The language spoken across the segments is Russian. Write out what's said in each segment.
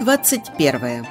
Глава 21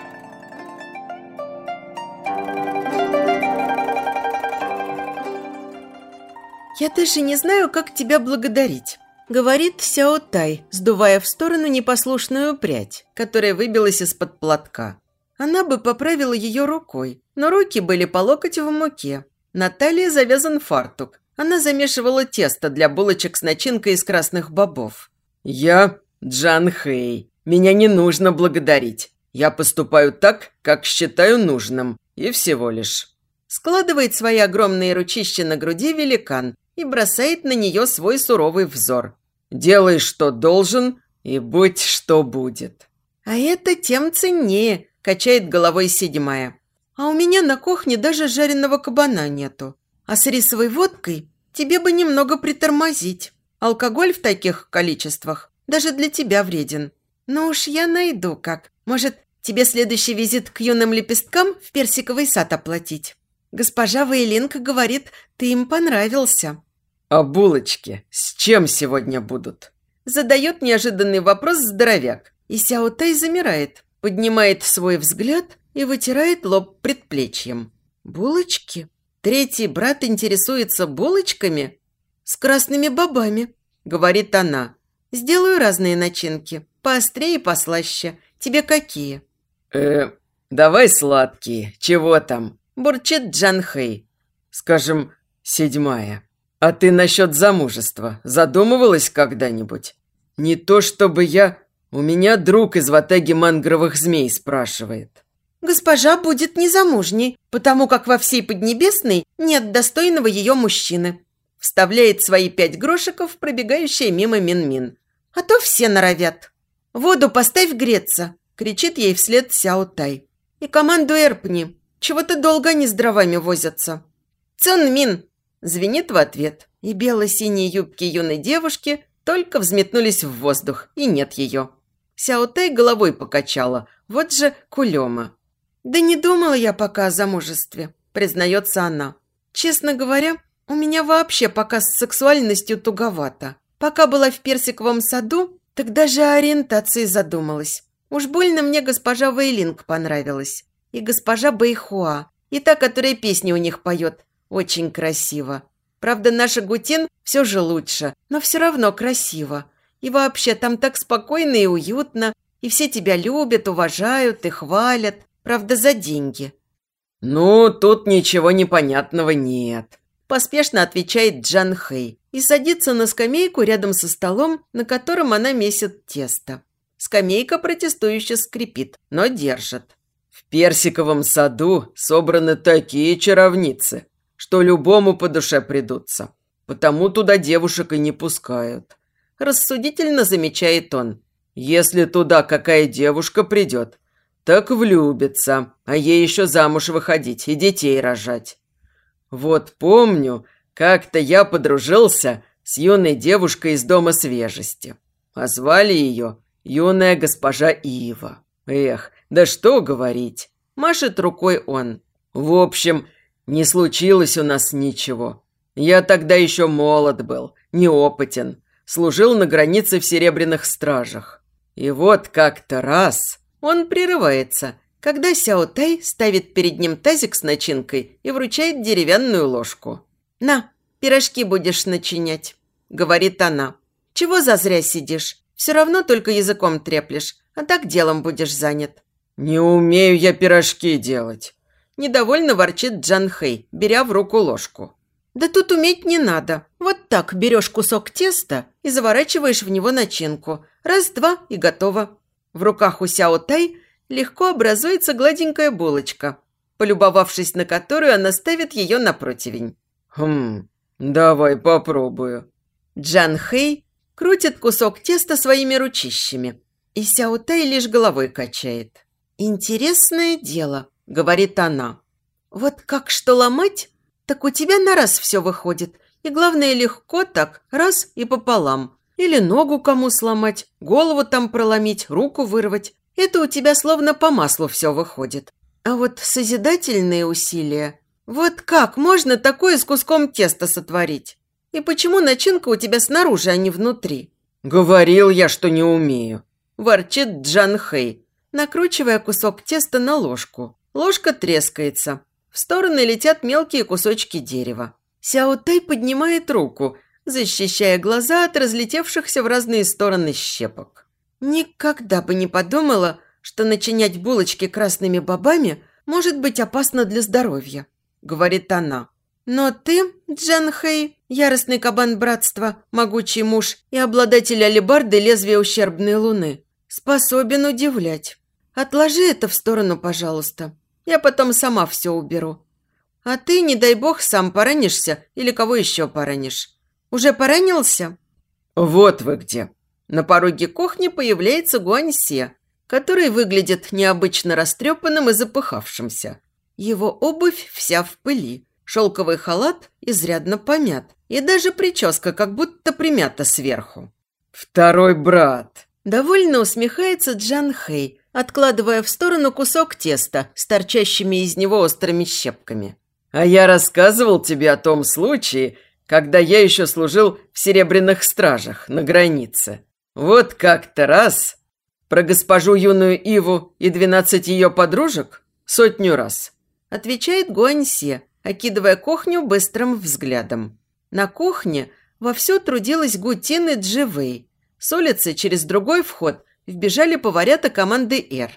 «Я даже не знаю, как тебя благодарить», — говорит Сяо Тай, сдувая в сторону непослушную прядь, которая выбилась из-под платка. Она бы поправила ее рукой, но руки были по локоть в муке. На талии завязан фартук. Она замешивала тесто для булочек с начинкой из красных бобов. «Я Джан Хэй. Меня не нужно благодарить. Я поступаю так, как считаю нужным. И всего лишь». Складывает свои огромные ручища на груди великан и бросает на нее свой суровый взор. «Делай, что должен, и будь, что будет». «А это тем ценнее», – качает головой седьмая. «А у меня на кухне даже жареного кабана нету. А с рисовой водкой тебе бы немного притормозить. Алкоголь в таких количествах даже для тебя вреден. Но уж я найду как. Может, тебе следующий визит к юным лепесткам в персиковый сад оплатить? Госпожа Вейлинка говорит, ты им понравился». «А булочки с чем сегодня будут?» Задает неожиданный вопрос здоровяк. И Сяо Тай замирает, поднимает свой взгляд и вытирает лоб предплечьем. «Булочки?» Третий брат интересуется булочками? С красными бобами, говорит она. Сделаю разные начинки, поострее и послаще. Тебе какие? Э, давай сладкие. Чего там? Бурчит Джан Хэй. Скажем, седьмая. А ты насчет замужества задумывалась когда-нибудь? Не то чтобы я... У меня друг из ватаги мангровых змей спрашивает. Госпожа будет незамужней, потому как во всей Поднебесной нет достойного ее мужчины. Вставляет свои пять грошиков, пробегающая мимо Мин-Мин. А то все норовят. «Воду поставь греться!» – кричит ей вслед Сяо Тай. «И команду Эрпни. Чего-то долго они с дровами возятся». «Цун Мин!» – звенит в ответ. И бело-синие юбки юной девушки только взметнулись в воздух, и нет ее. Сяо Тай головой покачала. Вот же кулема. «Да не думала я пока о замужестве», – признается она. «Честно говоря, у меня вообще пока с сексуальностью туговато. Пока была в персиковом саду, так даже о ориентации задумалась. Уж больно мне госпожа Вейлинг понравилась. И госпожа Бэйхуа, и та, которая песни у них поет. Очень красиво. Правда, наша Гутин все же лучше, но все равно красиво. И вообще, там так спокойно и уютно, и все тебя любят, уважают и хвалят. Правда, за деньги. «Ну, тут ничего непонятного нет», – поспешно отвечает Джан Хэй и садится на скамейку рядом со столом, на котором она месит тесто. Скамейка протестующе скрипит, но держит. «В персиковом саду собраны такие чаровницы, что любому по душе придутся. Потому туда девушек и не пускают». Рассудительно замечает он. «Если туда какая девушка придет, так влюбится, а ей еще замуж выходить и детей рожать. Вот помню, как-то я подружился с юной девушкой из Дома свежести. А звали ее юная госпожа Ива. Эх, да что говорить. Машет рукой он. В общем, не случилось у нас ничего. Я тогда еще молод был, неопытен. Служил на границе в Серебряных Стражах. И вот как-то раз он прерывается, когда Сяо Тай ставит перед ним тазик с начинкой и вручает деревянную ложку. «На, пирожки будешь начинять», – говорит она. «Чего зазря сидишь? Все равно только языком треплешь, а так делом будешь занят». «Не умею я пирожки делать», – недовольно ворчит Джан Хэй, беря в руку ложку. «Да тут уметь не надо. Вот так берешь кусок теста и заворачиваешь в него начинку. Раз-два и готово. В руках у Сяо Тай легко образуется гладенькая булочка, полюбовавшись на которую она ставит ее на противень. «Хм, давай попробую». Джан Хэй крутит кусок теста своими ручищами, и Сяо Тай лишь головой качает. «Интересное дело», — говорит она. «Вот как что ломать, так у тебя на раз все выходит, и главное легко так, раз и пополам. Или ногу кому сломать, голову там проломить, руку вырвать. Это у тебя словно по маслу все выходит. А вот созидательные усилия... Вот как можно такое с куском теста сотворить? И почему начинка у тебя снаружи, а не внутри? «Говорил я, что не умею», – ворчит Джан Хэй. накручивая кусок теста на ложку. Ложка трескается. В стороны летят мелкие кусочки дерева. Сяо Тай поднимает руку, защищая глаза от разлетевшихся в разные стороны щепок. Никогда бы не подумала, что начинять булочки красными бобами может быть опасно для здоровья, говорит она. Но ты, Джан Хэй, яростный кабан братства, могучий муж и обладатель алебарды лезвия ущербной луны, способен удивлять. Отложи это в сторону, пожалуйста. Я потом сама все уберу. А ты, не дай бог, сам поранишься или кого еще поранишь. Уже поранился? Вот вы где. На пороге кухни появляется Гуаньсе, который выглядит необычно растрепанным и запыхавшимся. Его обувь вся в пыли, шелковый халат изрядно помят, и даже прическа как будто примята сверху. «Второй брат!» Довольно усмехается Джан Хэй, откладывая в сторону кусок теста с торчащими из него острыми щепками. «А я рассказывал тебе о том случае, когда я еще служил в Серебряных Стражах на границе. Вот как-то раз про госпожу юную Иву и двенадцать ее подружек сотню раз», отвечает Гуаньсе, окидывая кухню быстрым взглядом. На кухне вовсю трудилась Гутин и Дживей. С улицы через другой вход вбежали поварята команды «Р».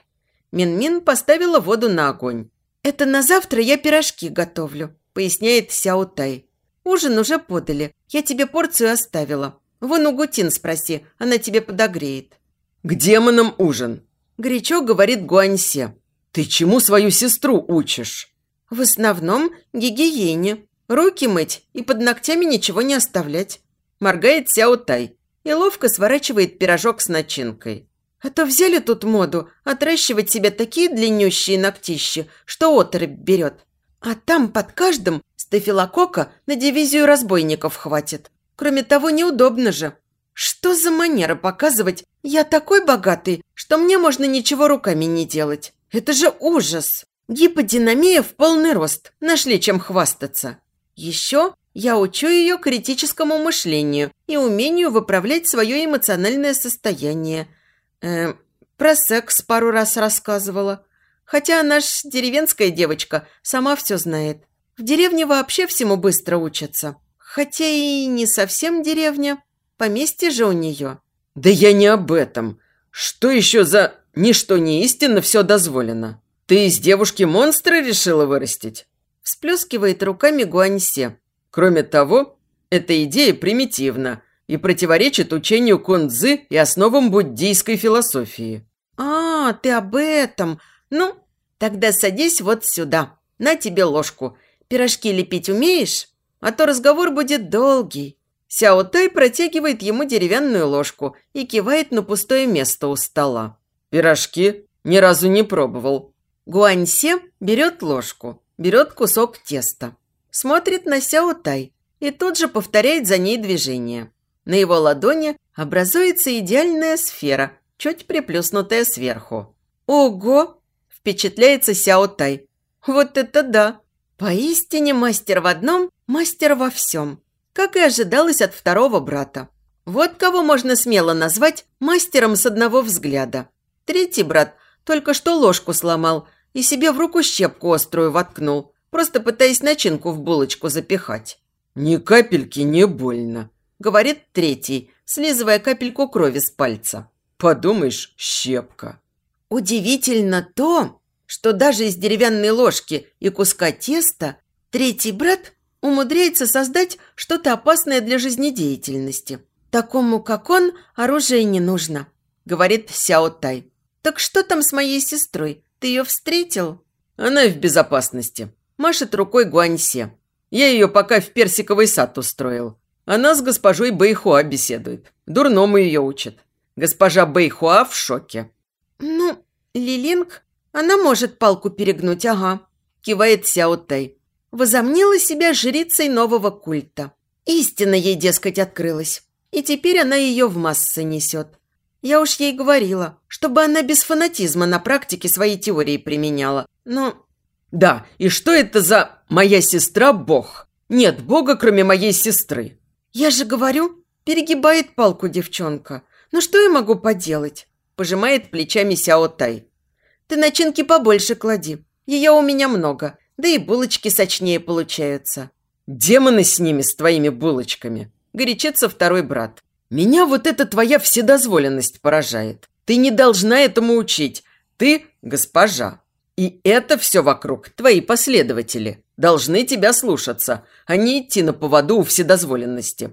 Минмин поставила воду на огонь. «Это на завтра я пирожки готовлю», – поясняет Сяо Тай. «Ужин уже подали. Я тебе порцию оставила. Вон у Гутин спроси, она тебе подогреет». «К демонам ужин!» – горячо говорит Гуаньсе. «Ты чему свою сестру учишь?» «В основном гигиене. Руки мыть и под ногтями ничего не оставлять». Моргает Сяо Тай и ловко сворачивает пирожок с начинкой. А то взяли тут моду отращивать себе такие длиннющие ногтищи, что оторопь берет. А там под каждым стафилокока на дивизию разбойников хватит. Кроме того, неудобно же. Что за манера показывать «я такой богатый, что мне можно ничего руками не делать»? Это же ужас! Гиподинамия в полный рост. Нашли чем хвастаться. Еще я учу ее критическому мышлению и умению выправлять свое эмоциональное состояние – Э, про секс пару раз рассказывала. Хотя она ж деревенская девочка, сама все знает. В деревне вообще всему быстро учатся. Хотя и не совсем деревня. Поместье же у нее. Да я не об этом. Что еще за «ничто не истинно, все дозволено»? Ты из девушки монстра решила вырастить? Всплескивает руками Гуаньсе. Кроме того, эта идея примитивна – и противоречит учению кунцзы и основам буддийской философии. «А, ты об этом! Ну, тогда садись вот сюда. На тебе ложку. Пирожки лепить умеешь? А то разговор будет долгий». Сяо Тай протягивает ему деревянную ложку и кивает на пустое место у стола. «Пирожки? Ни разу не пробовал». Гуаньсе берет ложку, берет кусок теста, смотрит на Сяо Тай и тут же повторяет за ней движение. На его ладони образуется идеальная сфера, чуть приплюснутая сверху. «Ого!» – впечатляется Сяо Тай. «Вот это да! Поистине мастер в одном, мастер во всем!» Как и ожидалось от второго брата. Вот кого можно смело назвать мастером с одного взгляда. Третий брат только что ложку сломал и себе в руку щепку острую воткнул, просто пытаясь начинку в булочку запихать. «Ни капельки не больно», говорит третий, слизывая капельку крови с пальца. «Подумаешь, щепка». Удивительно то, что даже из деревянной ложки и куска теста третий брат умудряется создать что-то опасное для жизнедеятельности. Такому, как он, оружие не нужно, говорит Сяо Тай. Так что там с моей сестрой? Ты ее встретил? Она в безопасности. Машет рукой Гуаньсе. Я ее пока в персиковый сад устроил. Она с госпожой Бэйхуа беседует. Дурному ее учат. Госпожа Бэйхуа в шоке. «Ну, Лилинг, она может палку перегнуть, ага», – кивает Сяо Тай. Возомнила себя жрицей нового культа. Истина ей, дескать, открылась. И теперь она ее в массы несет. Я уж ей говорила, чтобы она без фанатизма на практике свои теории применяла. Но... Да, и что это за «моя сестра – бог»? Нет бога, кроме моей сестры. «Я же говорю, перегибает палку девчонка. Ну что я могу поделать?» Пожимает плечами Сяо Тай. Ты начинки побольше клади. Ее у меня много, да и булочки сочнее получаются». «Демоны с ними, с твоими булочками!» – горячится второй брат. «Меня вот эта твоя вседозволенность поражает. Ты не должна этому учить. Ты – госпожа. И это все вокруг твои последователи. Должны тебя слушаться, а не идти на поводу у вседозволенности.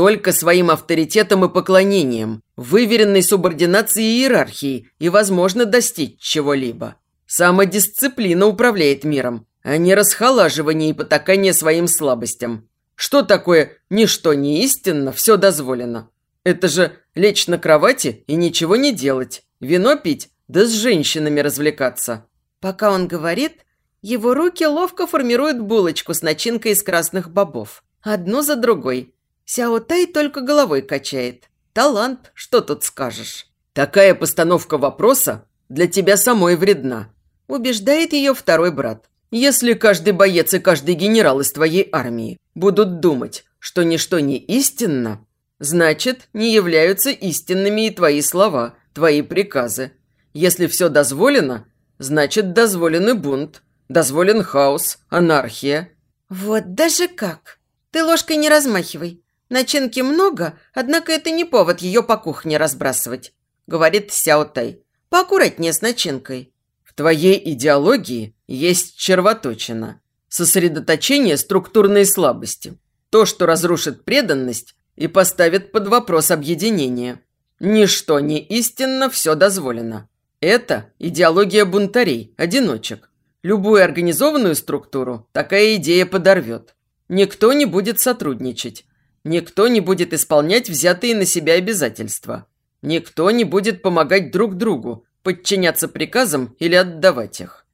Только своим авторитетом и поклонением, выверенной субординацией и иерархией и возможно достичь чего-либо. Самодисциплина управляет миром, а не расхолаживание и потакание своим слабостям. Что такое «ничто не истинно, все дозволено»? Это же лечь на кровати и ничего не делать, вино пить, да с женщинами развлекаться. Пока он говорит, его руки ловко формируют булочку с начинкой из красных бобов. Одну за другой. Сяо Тай только головой качает. Талант, что тут скажешь. Такая постановка вопроса для тебя самой вредна. Убеждает ее второй брат. Если каждый боец и каждый генерал из твоей армии будут думать, что ничто не истинно, значит, не являются истинными и твои слова, твои приказы. Если все дозволено, значит, дозволен и бунт, дозволен хаос, анархия. Вот даже как. Ты ложкой не размахивай. Начинки много, однако это не повод ее по кухне разбрасывать, говорит Сяо Тай. Поаккуратнее с начинкой. В твоей идеологии есть червоточина, сосредоточение структурной слабости, то, что разрушит преданность и поставит под вопрос объединение. Ничто не истинно, все дозволено. Это идеология бунтарей, одиночек. Любую организованную структуру такая идея подорвет. Никто не будет сотрудничать. Никто не будет исполнять взятые на себя обязательства. Никто не будет помогать друг другу, подчиняться приказам или отдавать их.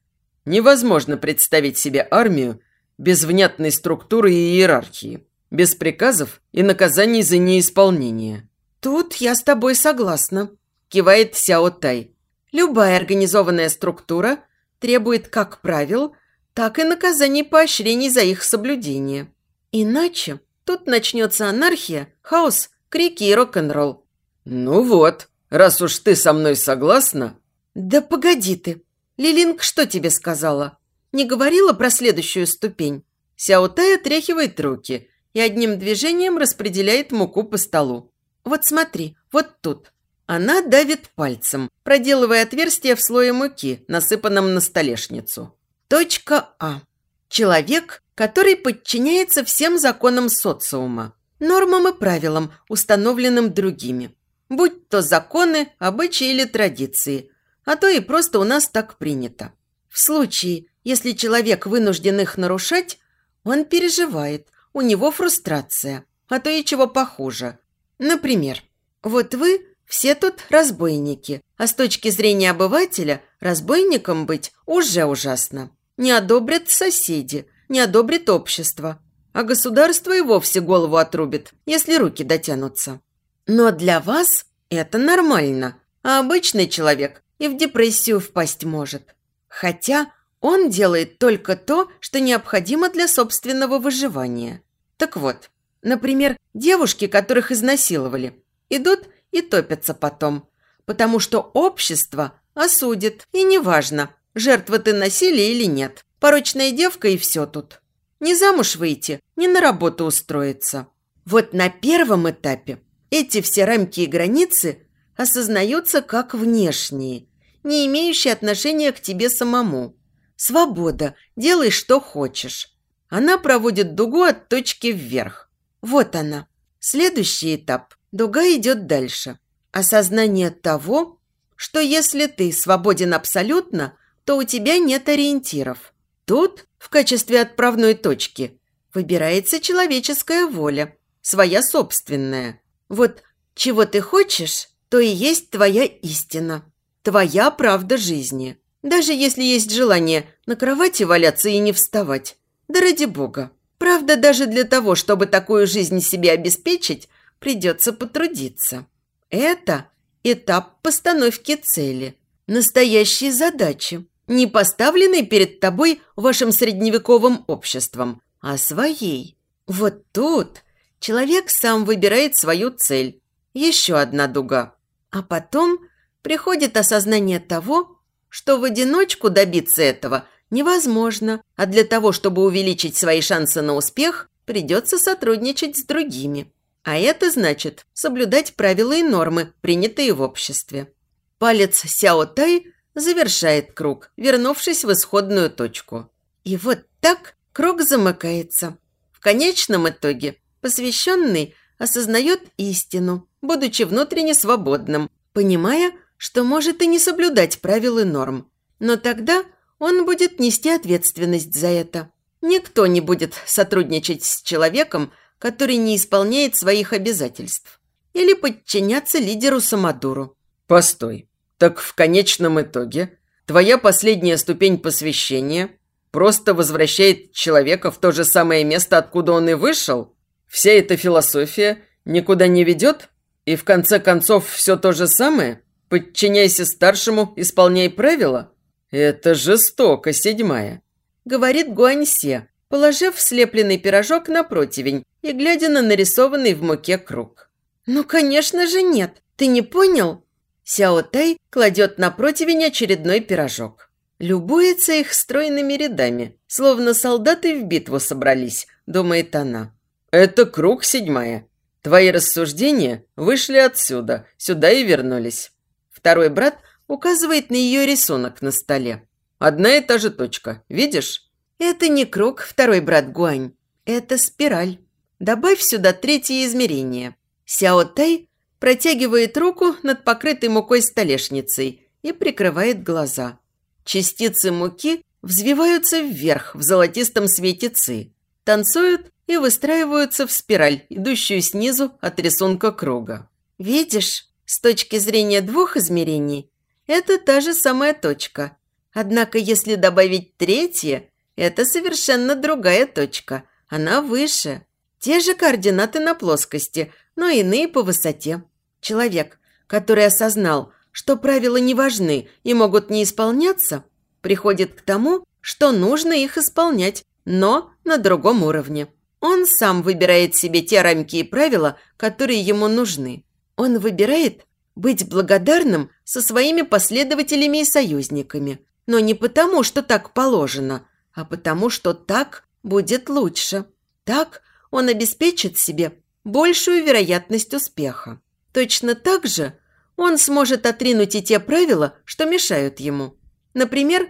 Невозможно представить себе армию без внятной структуры и иерархии, без приказов и наказаний за неисполнение. «Тут я с тобой согласна», – кивает Сяо Тай. «Любая организованная структура требует как правил, так и наказаний поощрений за их соблюдение. Иначе тут начнется анархия, хаос, крики и рок-н-ролл». «Ну вот», Раз уж ты со мной согласна...» «Да погоди ты. Лилинг что тебе сказала? Не говорила про следующую ступень?» Сяотай отряхивает руки и одним движением распределяет муку по столу. «Вот смотри, вот тут». Она давит пальцем, проделывая отверстие в слое муки, насыпанном на столешницу. Точка А. Человек, который подчиняется всем законам социума, нормам и правилам, установленным другими будь то законы, обычаи или традиции, а то и просто у нас так принято. В случае, если человек вынужден их нарушать, он переживает, у него фрустрация, а то и чего похуже. Например, вот вы все тут разбойники, а с точки зрения обывателя разбойником быть уже ужасно. Не одобрят соседи, не одобрит общество, а государство и вовсе голову отрубит, если руки дотянутся. Но для вас это нормально, а обычный человек и в депрессию впасть может. Хотя он делает только то, что необходимо для собственного выживания. Так вот, например, девушки, которых изнасиловали, идут и топятся потом, потому что общество осудит, и неважно, жертва ты насилия или нет. Порочная девка и все тут. Не замуж выйти, не на работу устроиться. Вот на первом этапе эти все рамки и границы осознаются как внешние, не имеющие отношения к тебе самому. Свобода, делай что хочешь. Она проводит дугу от точки вверх. Вот она. Следующий этап. Дуга идет дальше. Осознание того, что если ты свободен абсолютно, то у тебя нет ориентиров. Тут, в качестве отправной точки, выбирается человеческая воля, своя собственная. Вот чего ты хочешь, то и есть твоя истина, твоя правда жизни. Даже если есть желание на кровати валяться и не вставать. Да ради бога. Правда, даже для того, чтобы такую жизнь себе обеспечить, придется потрудиться. Это этап постановки цели, настоящей задачи, не поставленной перед тобой вашим средневековым обществом, а своей. Вот тут Человек сам выбирает свою цель. Еще одна дуга. А потом приходит осознание того, что в одиночку добиться этого невозможно, а для того, чтобы увеличить свои шансы на успех, придется сотрудничать с другими. А это значит соблюдать правила и нормы, принятые в обществе. Палец Сяо Тай завершает круг, вернувшись в исходную точку. И вот так круг замыкается. В конечном итоге посвященный осознает истину, будучи внутренне свободным, понимая, что может и не соблюдать правил и норм. Но тогда он будет нести ответственность за это. Никто не будет сотрудничать с человеком, который не исполняет своих обязательств. Или подчиняться лидеру Самодуру. Постой. Так в конечном итоге твоя последняя ступень посвящения просто возвращает человека в то же самое место, откуда он и вышел? Вся эта философия никуда не ведет? И в конце концов все то же самое? Подчиняйся старшему, исполняй правила? Это жестоко, седьмая. Говорит Гуаньсе, положив слепленный пирожок на противень и глядя на нарисованный в муке круг. «Ну, конечно же нет. Ты не понял?» Сяо Тай кладет на противень очередной пирожок. Любуется их стройными рядами, словно солдаты в битву собрались, думает она. «Это круг седьмая. Твои рассуждения вышли отсюда, сюда и вернулись». Второй брат указывает на ее рисунок на столе. «Одна и та же точка, видишь?» «Это не круг, второй брат Гуань. Это спираль. Добавь сюда третье измерение». Сяо Тай протягивает руку над покрытой мукой столешницей и прикрывает глаза. Частицы муки взвиваются вверх в золотистом свете ци, танцуют и выстраиваются в спираль, идущую снизу от рисунка круга. Видишь, с точки зрения двух измерений, это та же самая точка. Однако, если добавить третье, это совершенно другая точка. Она выше. Те же координаты на плоскости, но иные по высоте. Человек, который осознал, что правила не важны и могут не исполняться, приходит к тому, что нужно их исполнять, но на другом уровне. Он сам выбирает себе те рамки и правила, которые ему нужны. Он выбирает быть благодарным со своими последователями и союзниками, но не потому, что так положено, а потому, что так будет лучше. Так он обеспечит себе большую вероятность успеха. Точно так же он сможет отринуть и те правила, что мешают ему. Например,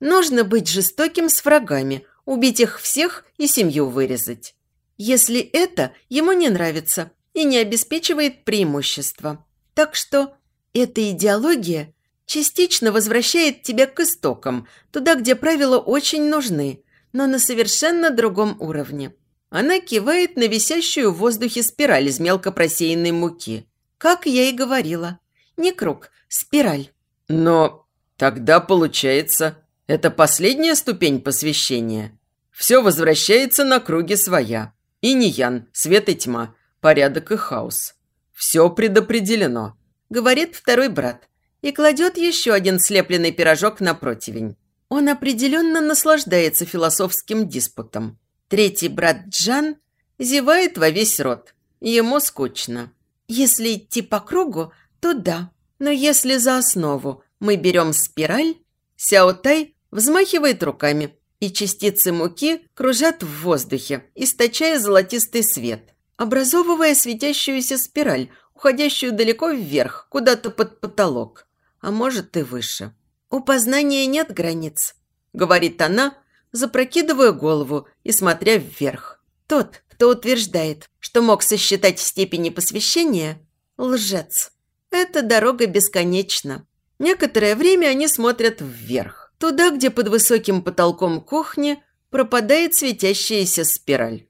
нужно быть жестоким с врагами, убить их всех и семью вырезать. Если это ему не нравится и не обеспечивает преимущества. Так что эта идеология частично возвращает тебя к истокам, туда, где правила очень нужны, но на совершенно другом уровне. Она кивает на висящую в воздухе спираль из мелко просеянной муки. Как я и говорила. Не круг, спираль. Но тогда получается, это последняя ступень посвящения. Все возвращается на круги своя. И не ян, свет и тьма, порядок и хаос. Все предопределено. Говорит второй брат и кладет еще один слепленный пирожок на противень. Он определенно наслаждается философским диспутом. Третий брат Джан зевает во весь рот. Ему скучно. Если идти по кругу, то да. Но если за основу мы берем спираль, Сяо Тай взмахивает руками, и частицы муки кружат в воздухе, источая золотистый свет, образовывая светящуюся спираль, уходящую далеко вверх, куда-то под потолок, а может и выше. У познания нет границ, говорит она, запрокидывая голову и смотря вверх. Тот, кто утверждает, что мог сосчитать степени посвящения, лжец. Эта дорога бесконечна. Некоторое время они смотрят вверх, туда, где под высоким потолком кухни пропадает светящаяся спираль.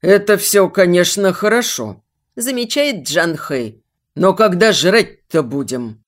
«Это все, конечно, хорошо», – замечает Джан Хэй. «Но когда жрать-то будем?»